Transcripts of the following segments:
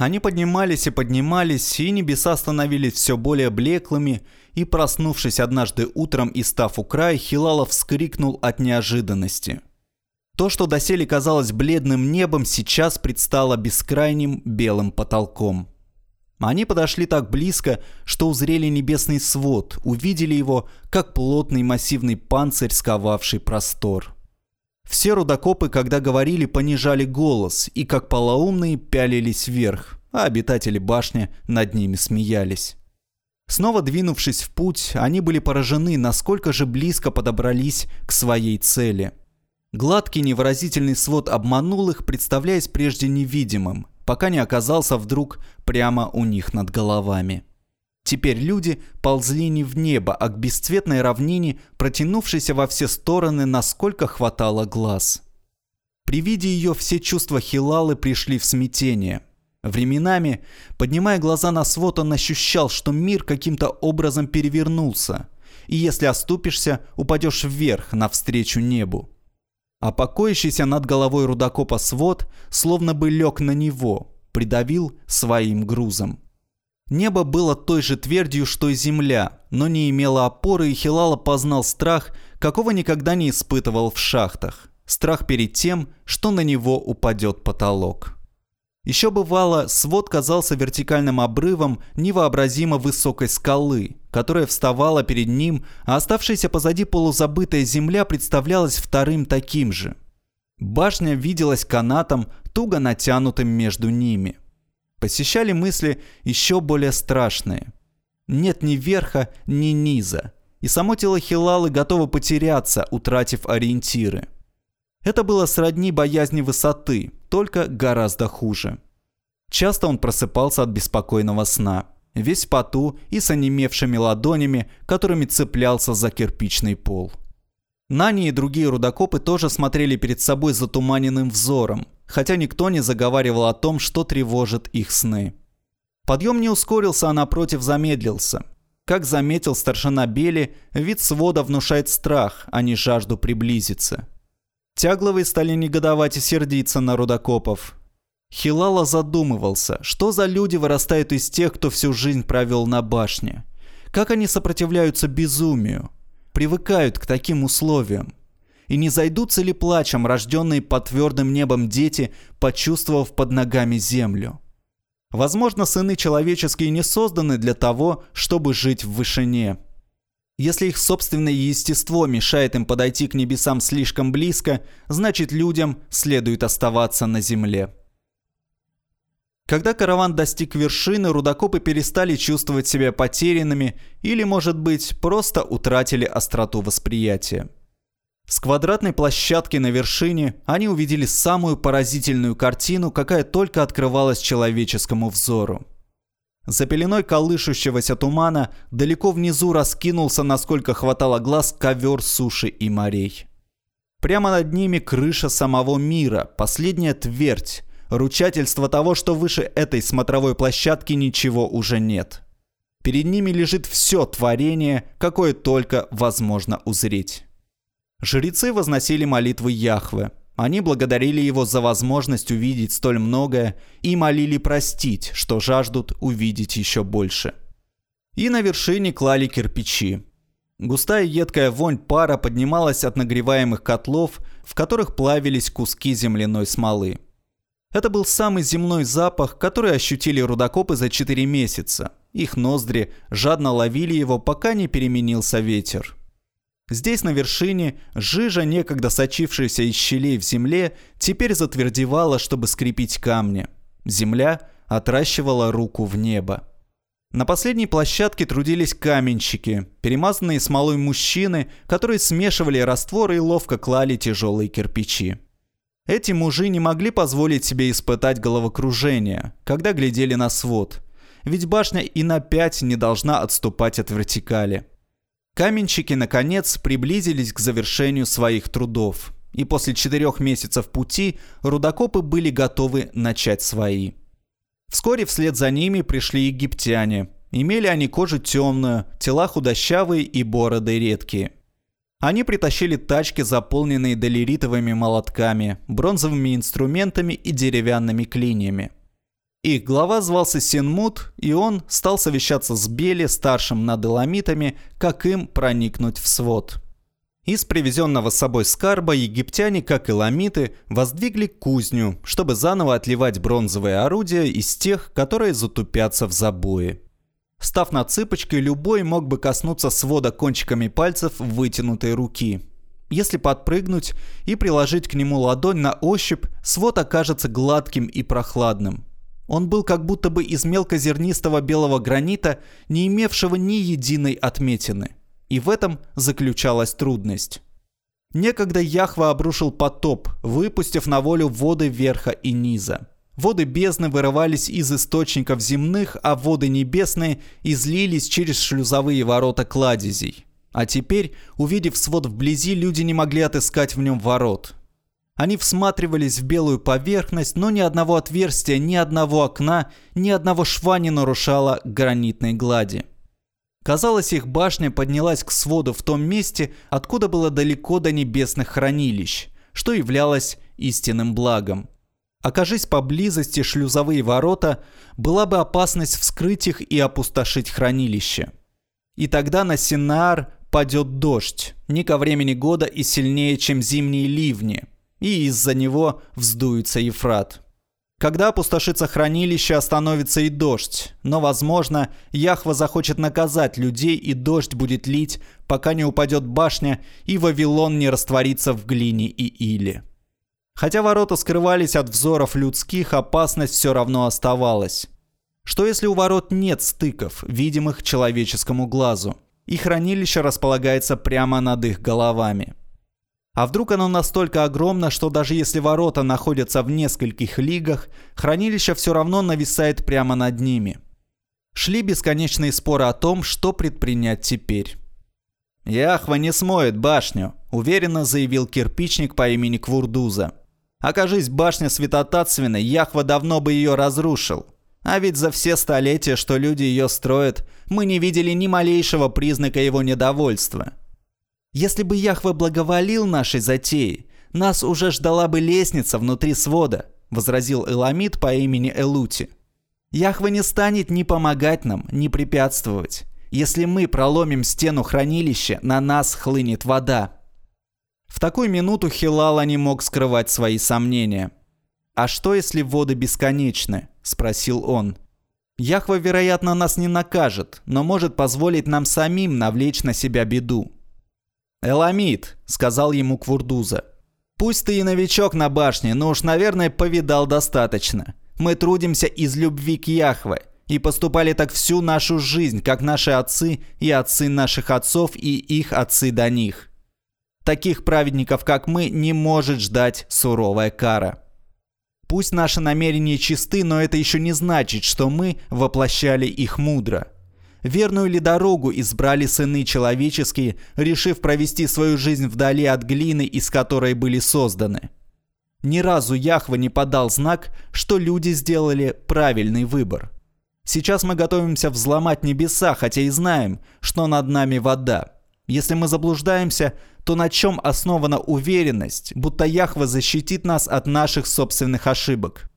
Они поднимались и поднимались, и небеса становились все более блеклыми, и, проснувшись однажды утром и став у края, Хилалов вскрикнул от неожиданности. То, что доселе казалось бледным небом, сейчас предстало бескрайним белым потолком. Они подошли так близко, что узрели небесный свод, увидели его, как плотный массивный панцирь, сковавший простор. Все рудокопы, когда говорили, понижали голос и, как полоумные, пялились вверх, а обитатели башни над ними смеялись. Снова двинувшись в путь, они были поражены, насколько же близко подобрались к своей цели. Гладкий невыразительный свод обманул их, представляясь прежде невидимым, пока не оказался вдруг прямо у них над головами. Теперь люди ползли не в небо, а к бесцветной равнине, протянувшейся во все стороны, насколько хватало глаз. При виде ее все чувства Хилалы пришли в смятение. Временами, поднимая глаза на свод, он ощущал, что мир каким-то образом перевернулся, и если оступишься, упадешь вверх, навстречу небу. А покоящийся над головой рудокопа свод словно бы лег на него, придавил своим грузом. Небо было той же твердью, что и земля, но не имело опоры, и Хилала познал страх, какого никогда не испытывал в шахтах. Страх перед тем, что на него упадет потолок. Еще бывало, свод казался вертикальным обрывом невообразимо высокой скалы, которая вставала перед ним, а оставшаяся позади полузабытая земля представлялась вторым таким же. Башня виделась канатом, туго натянутым между ними – посещали мысли еще более страшные. Нет ни верха, ни низа, и само тело Хилалы готово потеряться, утратив ориентиры. Это было сродни боязни высоты, только гораздо хуже. Часто он просыпался от беспокойного сна, весь поту и с онемевшими ладонями, которыми цеплялся за кирпичный пол. Нани и другие рудокопы тоже смотрели перед собой затуманенным взором, хотя никто не заговаривал о том, что тревожит их сны. Подъем не ускорился, а напротив замедлился. Как заметил старшина Бели, вид свода внушает страх, а не жажду приблизиться. Тягловые стали негодовать и сердиться на рудокопов. Хилала задумывался, что за люди вырастают из тех, кто всю жизнь провел на башне. Как они сопротивляются безумию, привыкают к таким условиям? И не зайдутся ли плачем рожденные под твердым небом дети, почувствовав под ногами землю? Возможно, сыны человеческие не созданы для того, чтобы жить в вышине. Если их собственное естество мешает им подойти к небесам слишком близко, значит людям следует оставаться на земле. Когда караван достиг вершины, рудокопы перестали чувствовать себя потерянными или, может быть, просто утратили остроту восприятия. С квадратной площадки на вершине они увидели самую поразительную картину, какая только открывалась человеческому взору. За пеленой колышущегося тумана далеко внизу раскинулся, насколько хватало глаз, ковер суши и морей. Прямо над ними крыша самого мира, последняя твердь, Ручательство того, что выше этой смотровой площадки ничего уже нет. Перед ними лежит все творение, какое только возможно узреть. Жрецы возносили молитвы Яхве. Они благодарили его за возможность увидеть столь многое и молили простить, что жаждут увидеть еще больше. И на вершине клали кирпичи. Густая едкая вонь пара поднималась от нагреваемых котлов, в которых плавились куски земляной смолы. Это был самый земной запах, который ощутили рудокопы за 4 месяца. Их ноздри жадно ловили его, пока не переменился ветер. Здесь на вершине жижа, некогда сочившаяся из щелей в земле, теперь затвердевала, чтобы скрепить камни. Земля отращивала руку в небо. На последней площадке трудились каменщики, перемазанные смолой мужчины, которые смешивали растворы и ловко клали тяжелые кирпичи. Эти мужи не могли позволить себе испытать головокружение, когда глядели на свод. Ведь башня и на пять не должна отступать от вертикали. Каменщики, наконец, приблизились к завершению своих трудов. И после четырех месяцев пути рудокопы были готовы начать свои. Вскоре вслед за ними пришли египтяне. Имели они кожу темную, тела худощавые и бороды редкие – они притащили тачки, заполненные долеритовыми молотками, бронзовыми инструментами и деревянными клиньями. Их глава звался Сенмут, и он стал совещаться с Бели, старшим над эламитами, как им проникнуть в свод. Из привезенного с собой скарба египтяне, как и ламиты, воздвигли кузню, чтобы заново отливать бронзовые орудия из тех, которые затупятся в забое. Став на цыпочки, любой мог бы коснуться свода кончиками пальцев вытянутой руки. Если подпрыгнуть и приложить к нему ладонь на ощупь, свод окажется гладким и прохладным. Он был как будто бы из мелкозернистого белого гранита, не имевшего ни единой отметины. И в этом заключалась трудность. Некогда Яхва обрушил потоп, выпустив на волю воды верха и низа. Воды бездны вырывались из источников земных, а воды небесные излились через шлюзовые ворота кладезей. А теперь, увидев свод вблизи, люди не могли отыскать в нем ворот. Они всматривались в белую поверхность, но ни одного отверстия, ни одного окна, ни одного шва не нарушало гранитной глади. Казалось, их башня поднялась к своду в том месте, откуда было далеко до небесных хранилищ, что являлось истинным благом. Окажись поблизости шлюзовые ворота, была бы опасность вскрыть их и опустошить хранилище. И тогда на Синаар падет дождь, не ко времени года и сильнее, чем зимние ливни, и из-за него вздуется Ефрат. Когда опустошится хранилище, остановится и дождь. Но, возможно, Яхва захочет наказать людей, и дождь будет лить, пока не упадет башня, и Вавилон не растворится в глине и иле. Хотя ворота скрывались от взоров людских, опасность все равно оставалась. Что если у ворот нет стыков, видимых человеческому глазу, и хранилище располагается прямо над их головами? А вдруг оно настолько огромно, что даже если ворота находятся в нескольких лигах, хранилище все равно нависает прямо над ними. Шли бесконечные споры о том, что предпринять теперь. «Яхва не смоет башню», – уверенно заявил кирпичник по имени Квурдуза. «Окажись башня святотатственной, Яхва давно бы ее разрушил. А ведь за все столетия, что люди ее строят, мы не видели ни малейшего признака его недовольства. Если бы Яхва благоволил нашей затее, нас уже ждала бы лестница внутри свода», – возразил Эламид по имени Элути. «Яхва не станет ни помогать нам, ни препятствовать. Если мы проломим стену хранилища, на нас хлынет вода». В такую минуту Хилала не мог скрывать свои сомнения. «А что, если воды бесконечны?» – спросил он. «Яхва, вероятно, нас не накажет, но может позволить нам самим навлечь на себя беду. «Эламид», — сказал ему Квурдуза. «Пусть ты и новичок на башне, но уж, наверное, повидал достаточно. Мы трудимся из любви к Яхве и поступали так всю нашу жизнь, как наши отцы и отцы наших отцов и их отцы до них. Таких праведников, как мы, не может ждать суровая кара. Пусть наши намерения чисты, но это еще не значит, что мы воплощали их мудро». Верную ли дорогу избрали сыны человеческие, решив провести свою жизнь вдали от глины, из которой были созданы? Ни разу Яхва не подал знак, что люди сделали правильный выбор. Сейчас мы готовимся взломать небеса, хотя и знаем, что над нами вода. Если мы заблуждаемся, то на чем основана уверенность, будто Яхва защитит нас от наших собственных ошибок?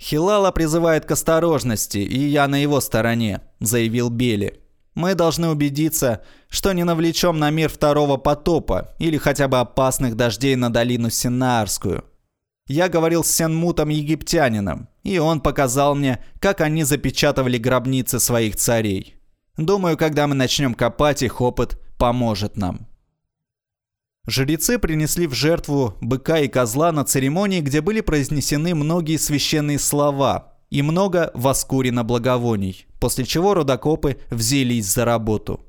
«Хилала призывает к осторожности, и я на его стороне», – заявил Бели. «Мы должны убедиться, что не навлечем на мир второго потопа или хотя бы опасных дождей на долину Синаарскую. Я говорил с Сенмутом-египтянином, и он показал мне, как они запечатывали гробницы своих царей. Думаю, когда мы начнем копать, их опыт поможет нам». Жрецы принесли в жертву быка и козла на церемонии, где были произнесены многие священные слова и много воскурено благовоний, после чего рудокопы взялись за работу.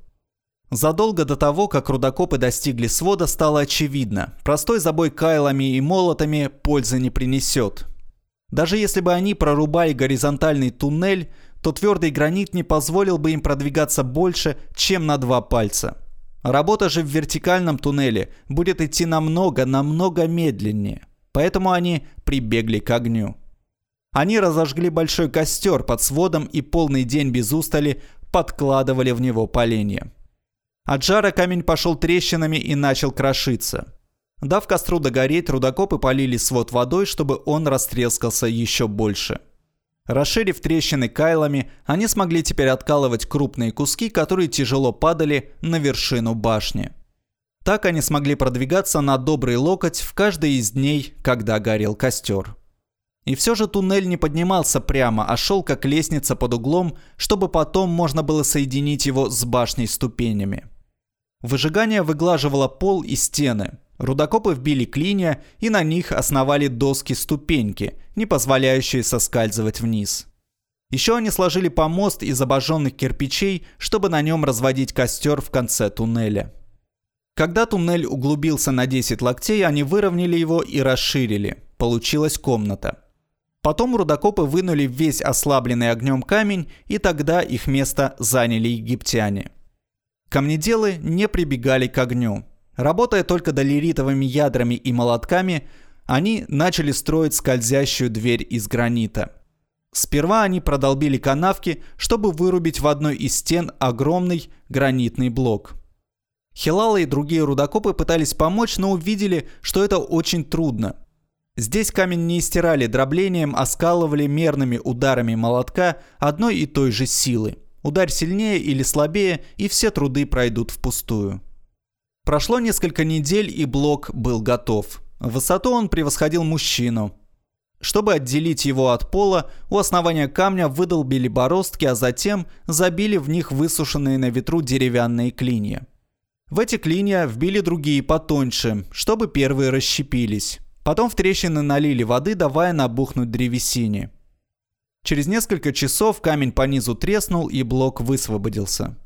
Задолго до того, как рудокопы достигли свода, стало очевидно, простой забой кайлами и молотами пользы не принесет. Даже если бы они прорубали горизонтальный туннель, то твердый гранит не позволил бы им продвигаться больше, чем на два пальца – Работа же в вертикальном туннеле будет идти намного-намного медленнее. Поэтому они прибегли к огню. Они разожгли большой костер под сводом и полный день без устали подкладывали в него поленья. От жара камень пошел трещинами и начал крошиться. Дав костру догореть, рудокопы полили свод водой, чтобы он растрескался еще больше. Расширив трещины кайлами, они смогли теперь откалывать крупные куски, которые тяжело падали на вершину башни. Так они смогли продвигаться на добрый локоть в каждый из дней, когда горел костер. И все же туннель не поднимался прямо, а шел как лестница под углом, чтобы потом можно было соединить его с башней ступенями. Выжигание выглаживало пол и стены. Рудокопы вбили клинья и на них основали доски-ступеньки, не позволяющие соскальзывать вниз. Еще они сложили помост из обожженных кирпичей, чтобы на нем разводить костер в конце туннеля. Когда туннель углубился на 10 локтей, они выровняли его и расширили. Получилась комната. Потом рудокопы вынули весь ослабленный огнем камень, и тогда их место заняли египтяне. Камнеделы не прибегали к огню. Работая только долеритовыми ядрами и молотками, они начали строить скользящую дверь из гранита. Сперва они продолбили канавки, чтобы вырубить в одной из стен огромный гранитный блок. Хилала и другие рудокопы пытались помочь, но увидели, что это очень трудно – Здесь камень не стирали дроблением, а скалывали мерными ударами молотка одной и той же силы. Ударь сильнее или слабее, и все труды пройдут впустую. Прошло несколько недель, и блок был готов. В высоту он превосходил мужчину. Чтобы отделить его от пола, у основания камня выдолбили бороздки, а затем забили в них высушенные на ветру деревянные клинья. В эти клинья вбили другие потоньше, чтобы первые расщепились. Потом в трещины налили воды, давая набухнуть древесине. Через несколько часов камень по низу треснул и блок высвободился.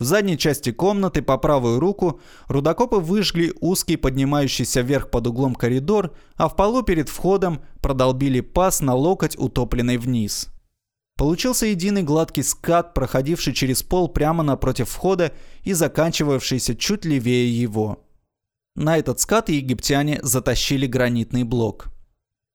В задней части комнаты по правую руку рудокопы выжгли узкий поднимающийся вверх под углом коридор, а в полу перед входом продолбили паз на локоть, утопленный вниз. Получился единый гладкий скат, проходивший через пол прямо напротив входа и заканчивавшийся чуть левее его. На этот скат египтяне затащили гранитный блок.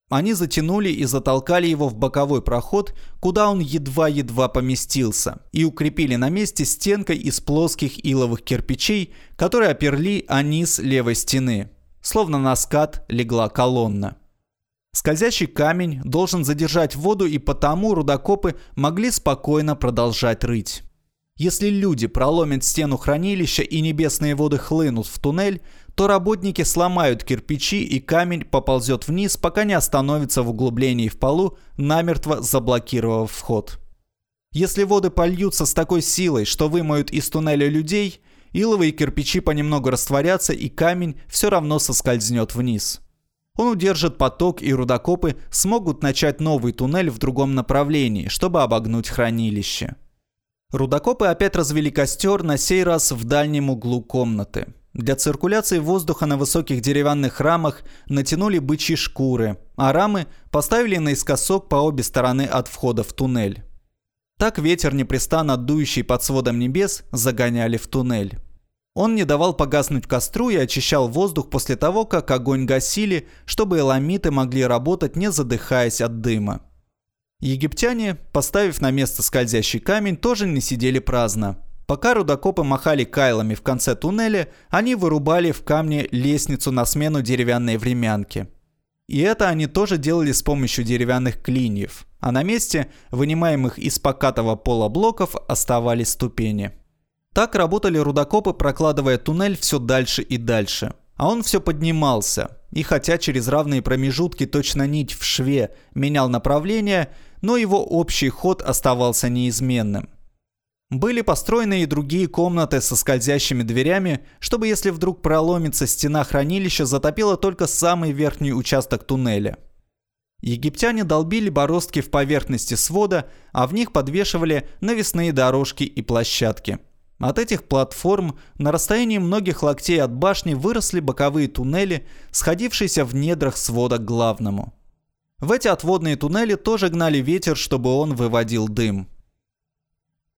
Они затянули и затолкали его в боковой проход, куда он едва-едва поместился, и укрепили на месте стенкой из плоских иловых кирпичей, которые оперли о низ левой стены. Словно на скат легла колонна. Скользящий камень должен задержать воду, и потому рудокопы могли спокойно продолжать рыть. Если люди проломят стену хранилища и небесные воды хлынут в туннель, то работники сломают кирпичи и камень поползет вниз, пока не остановится в углублении в полу, намертво заблокировав вход. Если воды польются с такой силой, что вымоют из туннеля людей, иловые кирпичи понемногу растворятся и камень все равно соскользнет вниз. Он удержит поток и рудокопы смогут начать новый туннель в другом направлении, чтобы обогнуть хранилище. Рудокопы опять развели костер, на сей раз в дальнем углу комнаты. Для циркуляции воздуха на высоких деревянных рамах натянули бычьи шкуры, а рамы поставили наискосок по обе стороны от входа в туннель. Так ветер, непрестанно дующий под сводом небес, загоняли в туннель. Он не давал погаснуть костру и очищал воздух после того, как огонь гасили, чтобы эламиты могли работать, не задыхаясь от дыма. Египтяне, поставив на место скользящий камень, тоже не сидели праздно. Пока рудокопы махали кайлами в конце туннеля, они вырубали в камне лестницу на смену деревянной времянки. И это они тоже делали с помощью деревянных клиньев, а на месте вынимаемых из покатого пола блоков оставались ступени. Так работали рудокопы, прокладывая туннель все дальше и дальше. А он все поднимался, и хотя через равные промежутки точно нить в шве менял направление, но его общий ход оставался неизменным. Были построены и другие комнаты со скользящими дверями, чтобы если вдруг проломится стена хранилища, затопило только самый верхний участок туннеля. Египтяне долбили бороздки в поверхности свода, а в них подвешивали навесные дорожки и площадки. От этих платформ на расстоянии многих локтей от башни выросли боковые туннели, сходившиеся в недрах свода к главному. В эти отводные туннели тоже гнали ветер, чтобы он выводил дым.